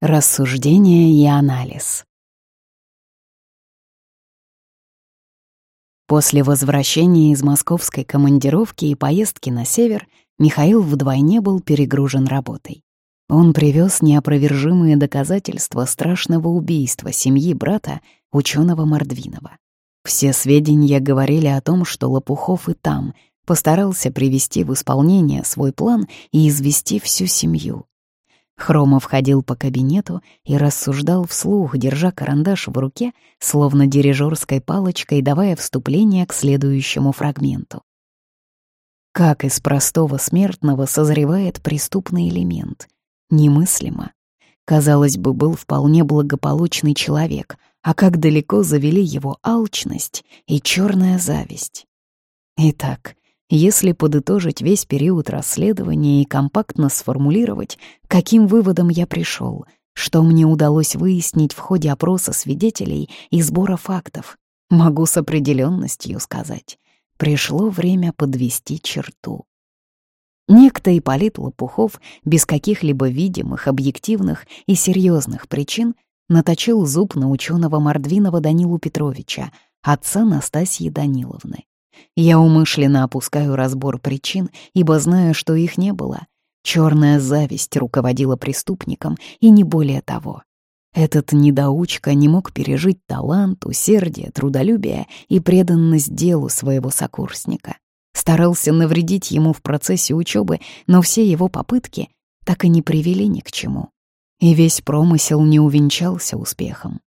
Рассуждение и анализ. После возвращения из московской командировки и поездки на север Михаил вдвойне был перегружен работой. Он привез неопровержимые доказательства страшного убийства семьи брата, ученого Мордвинова. Все сведения говорили о том, что Лопухов и там постарался привести в исполнение свой план и извести всю семью. Хромов ходил по кабинету и рассуждал вслух, держа карандаш в руке, словно дирижерской палочкой, давая вступление к следующему фрагменту. Как из простого смертного созревает преступный элемент? Немыслимо. Казалось бы, был вполне благополучный человек, а как далеко завели его алчность и черная зависть. Итак, если подытожить весь период расследования и компактно сформулировать, каким выводом я пришел, что мне удалось выяснить в ходе опроса свидетелей и сбора фактов, могу с определенностью сказать, пришло время подвести черту. Некто Ипполит Лопухов без каких-либо видимых, объективных и серьезных причин наточил зуб на ученого Мордвинова Данилу Петровича, отца Настасьи Даниловны. Я умышленно опускаю разбор причин, ибо знаю, что их не было. Черная зависть руководила преступником, и не более того. Этот недоучка не мог пережить талант, усердие, трудолюбие и преданность делу своего сокурсника. Старался навредить ему в процессе учебы, но все его попытки так и не привели ни к чему. И весь промысел не увенчался успехом.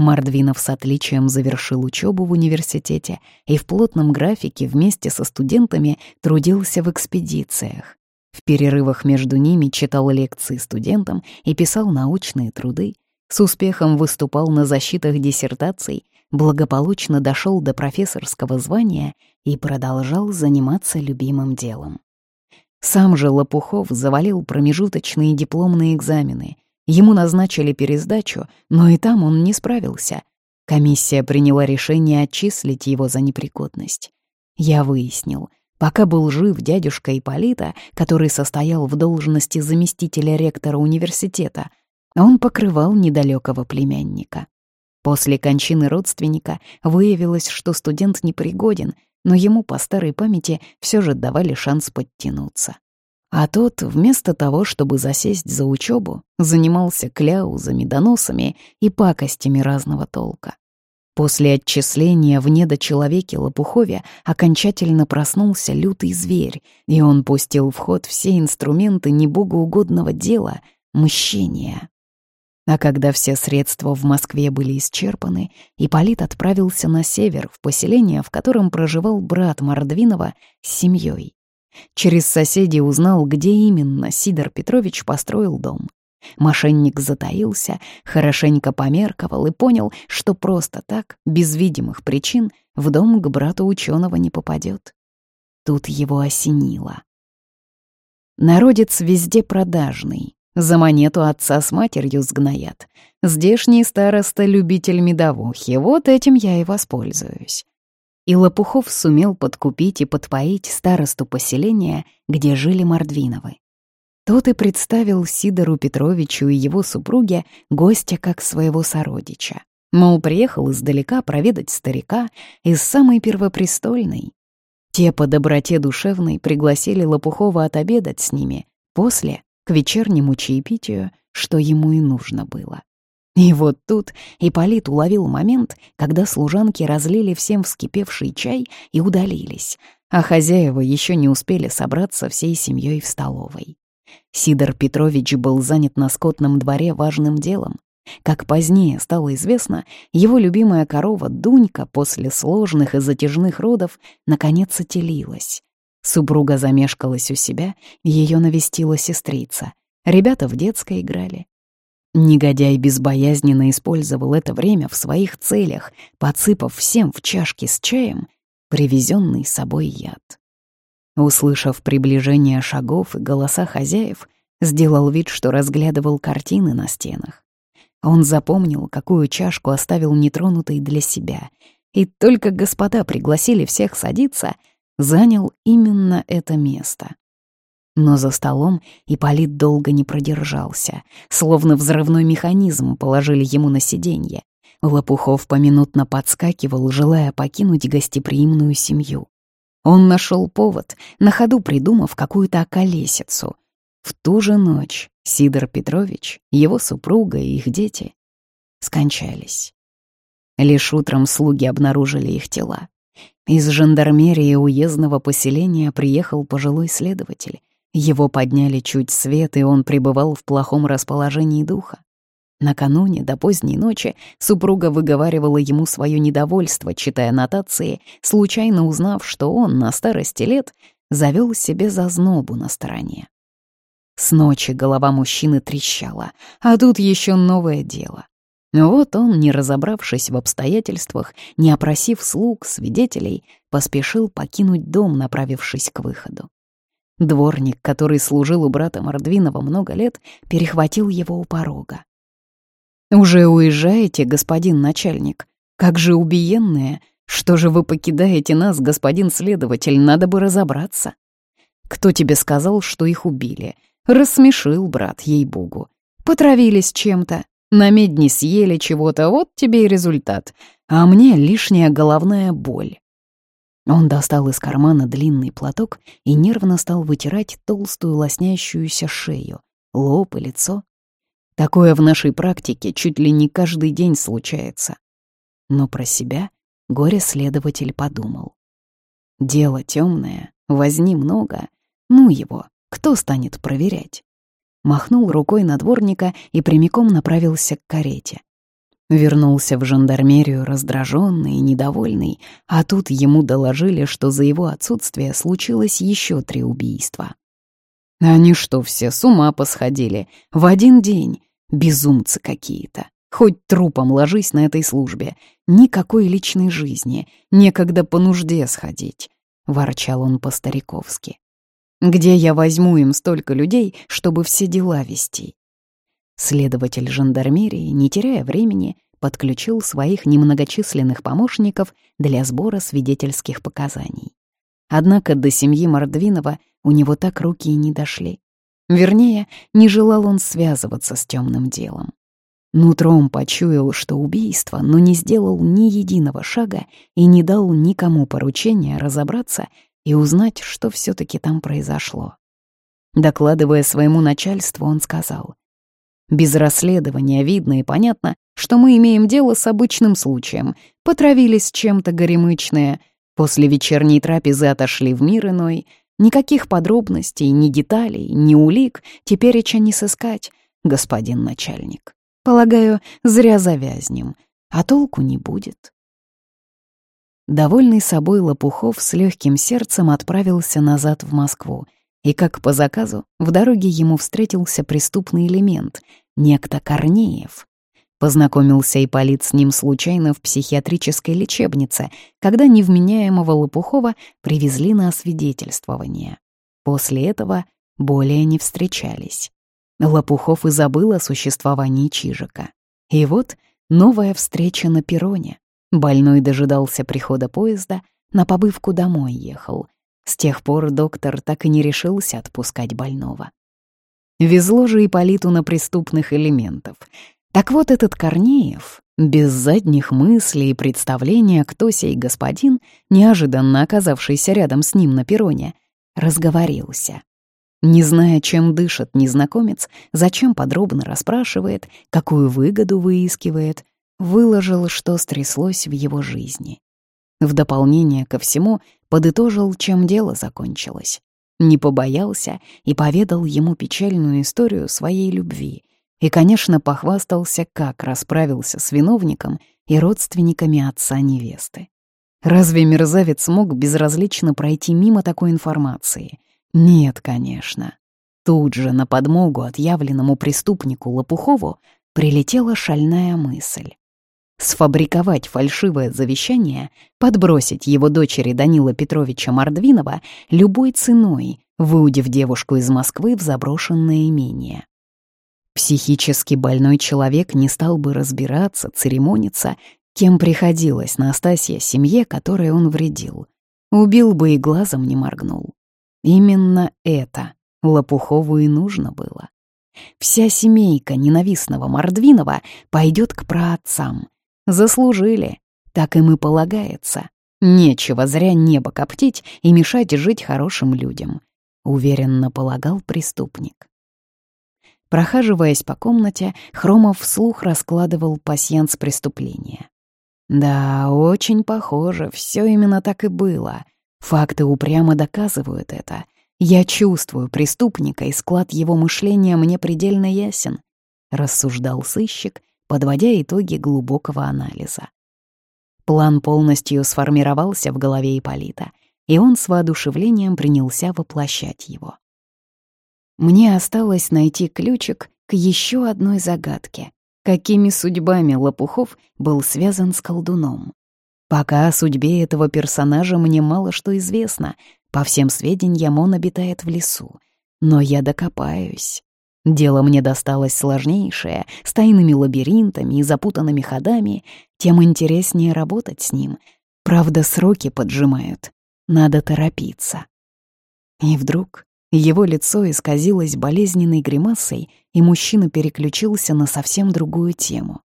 Мордвинов с отличием завершил учебу в университете и в плотном графике вместе со студентами трудился в экспедициях. В перерывах между ними читал лекции студентам и писал научные труды, с успехом выступал на защитах диссертаций, благополучно дошел до профессорского звания и продолжал заниматься любимым делом. Сам же Лопухов завалил промежуточные дипломные экзамены — Ему назначили пересдачу, но и там он не справился. Комиссия приняла решение отчислить его за непригодность. Я выяснил, пока был жив дядюшка Ипполита, который состоял в должности заместителя ректора университета, он покрывал недалекого племянника. После кончины родственника выявилось, что студент непригоден, но ему по старой памяти все же давали шанс подтянуться. А тот, вместо того, чтобы засесть за учебу, занимался кляузами, доносами и пакостями разного толка. После отчисления в недочеловеке Лопухове окончательно проснулся лютый зверь, и он пустил в ход все инструменты небогоугодного дела — мщения. А когда все средства в Москве были исчерпаны, Ипполит отправился на север, в поселение, в котором проживал брат Мордвинова с семьей. Через соседей узнал, где именно Сидор Петрович построил дом. Мошенник затаился, хорошенько померковал и понял, что просто так, без видимых причин, в дом к брату ученого не попадет. Тут его осенило. Народец везде продажный. За монету отца с матерью сгноят. Здешний староста — любитель медовухи, вот этим я и воспользуюсь и Лопухов сумел подкупить и подпоить старосту поселения, где жили Мордвиновы. Тот и представил Сидору Петровичу и его супруге гостя как своего сородича. Мол, приехал издалека проведать старика из самой первопрестольной. Те по доброте душевной пригласили Лопухова отобедать с ними, после — к вечернему чаепитию, что ему и нужно было. И вот тут Ипполит уловил момент, когда служанки разлили всем вскипевший чай и удалились, а хозяева еще не успели собраться всей семьей в столовой. Сидор Петрович был занят на скотном дворе важным делом. Как позднее стало известно, его любимая корова Дунька после сложных и затяжных родов наконец отелилась. Супруга замешкалась у себя, ее навестила сестрица. Ребята в детской играли. Негодяй безбоязненно использовал это время в своих целях, подсыпав всем в чашки с чаем привезенный с собой яд. Услышав приближение шагов и голоса хозяев, сделал вид, что разглядывал картины на стенах. Он запомнил, какую чашку оставил нетронутой для себя, и только господа пригласили всех садиться, занял именно это место. Но за столом Ипполит долго не продержался, словно взрывной механизм положили ему на сиденье. Лопухов поминутно подскакивал, желая покинуть гостеприимную семью. Он нашел повод, на ходу придумав какую-то околесицу. В ту же ночь Сидор Петрович, его супруга и их дети скончались. Лишь утром слуги обнаружили их тела. Из жандармерии уездного поселения приехал пожилой следователь. Его подняли чуть свет, и он пребывал в плохом расположении духа. Накануне, до поздней ночи, супруга выговаривала ему свое недовольство, читая нотации, случайно узнав, что он на старости лет завел себе зазнобу на стороне. С ночи голова мужчины трещала, а тут еще новое дело. Вот он, не разобравшись в обстоятельствах, не опросив слуг, свидетелей, поспешил покинуть дом, направившись к выходу. Дворник, который служил у брата Мордвинова много лет, перехватил его у порога. «Уже уезжаете, господин начальник? Как же убиенные? Что же вы покидаете нас, господин следователь? Надо бы разобраться. Кто тебе сказал, что их убили? Рассмешил брат, ей-богу. Потравились чем-то, на медне съели чего-то, вот тебе и результат. А мне лишняя головная боль». Он достал из кармана длинный платок и нервно стал вытирать толстую лоснящуюся шею, лоб и лицо. Такое в нашей практике чуть ли не каждый день случается. Но про себя горе-следователь подумал. Дело темное, возни много, ну его, кто станет проверять? Махнул рукой на дворника и прямиком направился к карете. Вернулся в жандармерию раздраженный и недовольный, а тут ему доложили, что за его отсутствие случилось еще три убийства. Они что, все с ума посходили? В один день? Безумцы какие-то. Хоть трупом ложись на этой службе. Никакой личной жизни. Некогда по нужде сходить. Ворчал он по-стариковски. Где я возьму им столько людей, чтобы все дела вести? Следователь жандармерии, не теряя времени, подключил своих немногочисленных помощников для сбора свидетельских показаний. Однако до семьи Мордвинова у него так руки и не дошли. Вернее, не желал он связываться с темным делом. Нутром почуял, что убийство, но не сделал ни единого шага и не дал никому поручения разобраться и узнать, что все таки там произошло. Докладывая своему начальству, он сказал, «Без расследования видно и понятно, что мы имеем дело с обычным случаем. Потравились чем-то горемычное, после вечерней трапезы отошли в мир иной, Никаких подробностей, ни деталей, ни улик теперь еще не сыскать, господин начальник. Полагаю, зря завязнем, а толку не будет. Довольный собой Лопухов с легким сердцем отправился назад в Москву, и, как по заказу, в дороге ему встретился преступный элемент, некто Корнеев, Познакомился Ипполит с ним случайно в психиатрической лечебнице, когда невменяемого Лопухова привезли на освидетельствование. После этого более не встречались. Лопухов и забыл о существовании Чижика. И вот новая встреча на перроне. Больной дожидался прихода поезда, на побывку домой ехал. С тех пор доктор так и не решился отпускать больного. Везло же Ипполиту на преступных элементов. Так вот этот Корнеев, без задних мыслей и представления, кто сей господин, неожиданно оказавшийся рядом с ним на перроне, разговорился. Не зная, чем дышит незнакомец, зачем подробно расспрашивает, какую выгоду выискивает, выложил, что стряслось в его жизни. В дополнение ко всему подытожил, чем дело закончилось. Не побоялся и поведал ему печальную историю своей любви, и, конечно, похвастался, как расправился с виновником и родственниками отца невесты. Разве мерзавец мог безразлично пройти мимо такой информации? Нет, конечно. Тут же на подмогу отъявленному преступнику Лопухову прилетела шальная мысль. Сфабриковать фальшивое завещание, подбросить его дочери Данила Петровича Мордвинова любой ценой, выудив девушку из Москвы в заброшенное имение. Психически больной человек не стал бы разбираться, церемониться, кем приходилось Настасья семье, которой он вредил. Убил бы и глазом не моргнул. Именно это Лопухову и нужно было. Вся семейка ненавистного Мордвинова пойдет к праотцам. Заслужили, так им и полагается. Нечего зря небо коптить и мешать жить хорошим людям, уверенно полагал преступник. Прохаживаясь по комнате, Хромов вслух раскладывал пасьянс преступления. Да, очень похоже, все именно так и было. Факты упрямо доказывают это. Я чувствую преступника, и склад его мышления мне предельно ясен, рассуждал сыщик, подводя итоги глубокого анализа. План полностью сформировался в голове Ипполита, и он с воодушевлением принялся воплощать его. Мне осталось найти ключик к еще одной загадке. Какими судьбами Лопухов был связан с колдуном? Пока о судьбе этого персонажа мне мало что известно. По всем сведениям, он обитает в лесу. Но я докопаюсь. Дело мне досталось сложнейшее, с тайными лабиринтами и запутанными ходами, тем интереснее работать с ним. Правда, сроки поджимают. Надо торопиться. И вдруг его лицо исказилось болезненной гримасой, и мужчина переключился на совсем другую тему.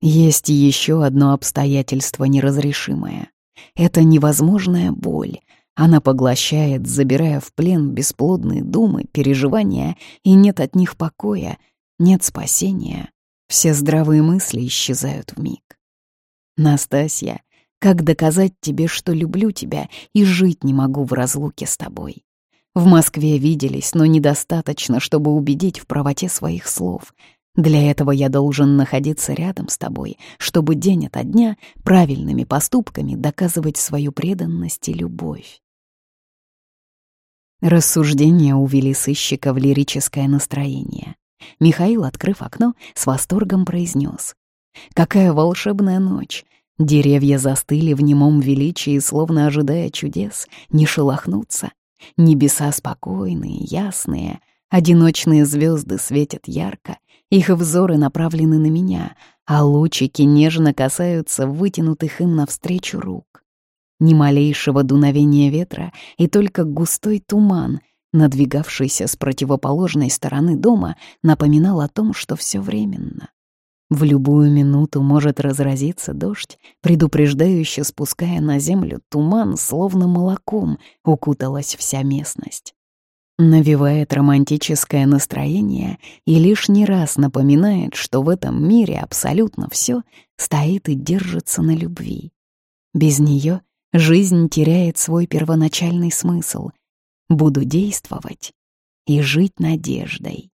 Есть еще одно обстоятельство неразрешимое. Это невозможная боль. Она поглощает, забирая в плен бесплодные думы, переживания, и нет от них покоя, нет спасения. Все здравые мысли исчезают в миг. Настасья, как доказать тебе, что люблю тебя и жить не могу в разлуке с тобой? В Москве виделись, но недостаточно, чтобы убедить в правоте своих слов — для этого я должен находиться рядом с тобой, чтобы день ото дня правильными поступками доказывать свою преданность и любовь. Рассуждения увели сыщика в лирическое настроение. Михаил, открыв окно, с восторгом произнес: «Какая волшебная ночь! Деревья застыли в немом величии, словно ожидая чудес, не шелохнуться. Небеса спокойные, ясные, одиночные звезды светят ярко, их взоры направлены на меня, а лучики нежно касаются вытянутых им навстречу рук. Ни малейшего дуновения ветра и только густой туман, надвигавшийся с противоположной стороны дома, напоминал о том, что все временно. В любую минуту может разразиться дождь, предупреждающе спуская на землю туман, словно молоком укуталась вся местность навевает романтическое настроение и лишний раз напоминает, что в этом мире абсолютно все стоит и держится на любви. Без нее жизнь теряет свой первоначальный смысл. Буду действовать и жить надеждой.